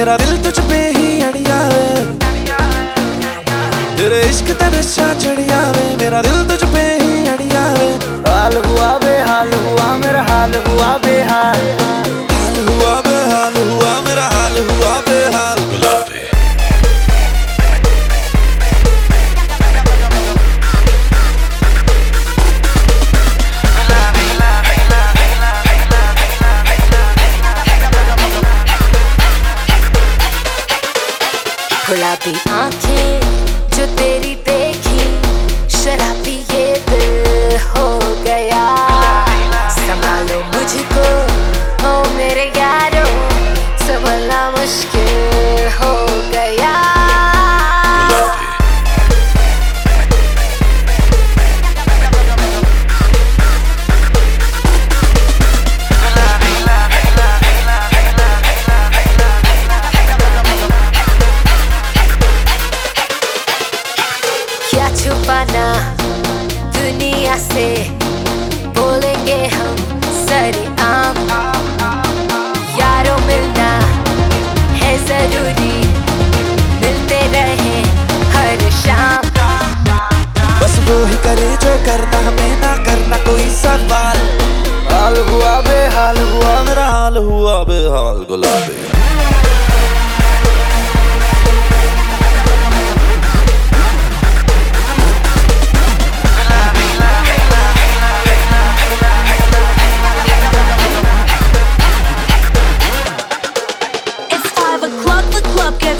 मेरा दिल तुझ पे ही अड़िया वे तेरे इश्क ते नशा चढ़िया वे मेरा दिल तुझ पे ही अड़िया वे हाल हुआ बेहाल हुआ, मेरा हाल हुआ बेहाल। हाल गुलाबी आँखें जो तेरी देखी, शराबी ये दिल हो गया। संभालो मुझको, ओ मेरे यारो। दुनिया से बोलेंगे हम सरे आम यारों, मिलना है ज़रूरी। मिलते रहे हर शाम। बस वो ही करे जो करना, हमें ना करना कोई सवाल। हाल हुआ बेहाल हुआ, मेरा हाल हुआ बेहाल, गुलाबी।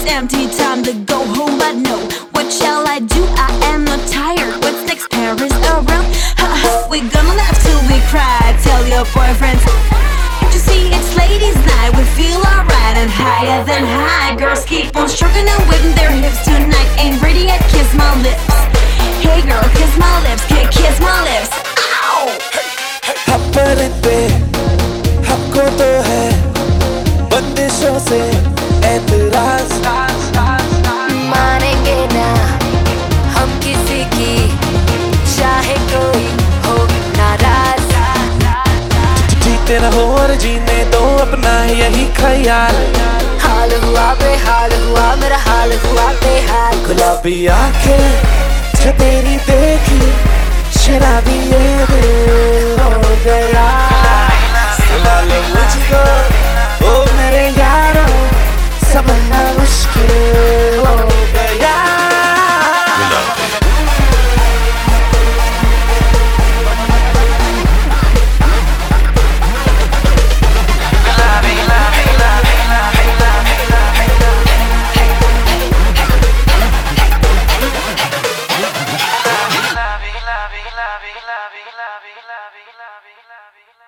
club gets empty, time to go home. But no, what shall I do? I am not tired. What's next? Paris around? Ha ha, we gonna laugh till we cry. Tell your boyfriends. Can't you see it's ladies' night? We feel alright and higher than high. Girls keep on stroking and whipping their hips tonight. Ain't ready yet, kiss my lips. Hey girl, kiss my lips, kiss, kiss my lips. Ow! पर पे हमको तो है बंदिशों से एतराज और जीने दो अपना यही ख्याल। हाल हुआ बेहाल हुआ मेरा हाल हुआ बेहाल। गुलाबी आँखें love you, love you, love you, love you.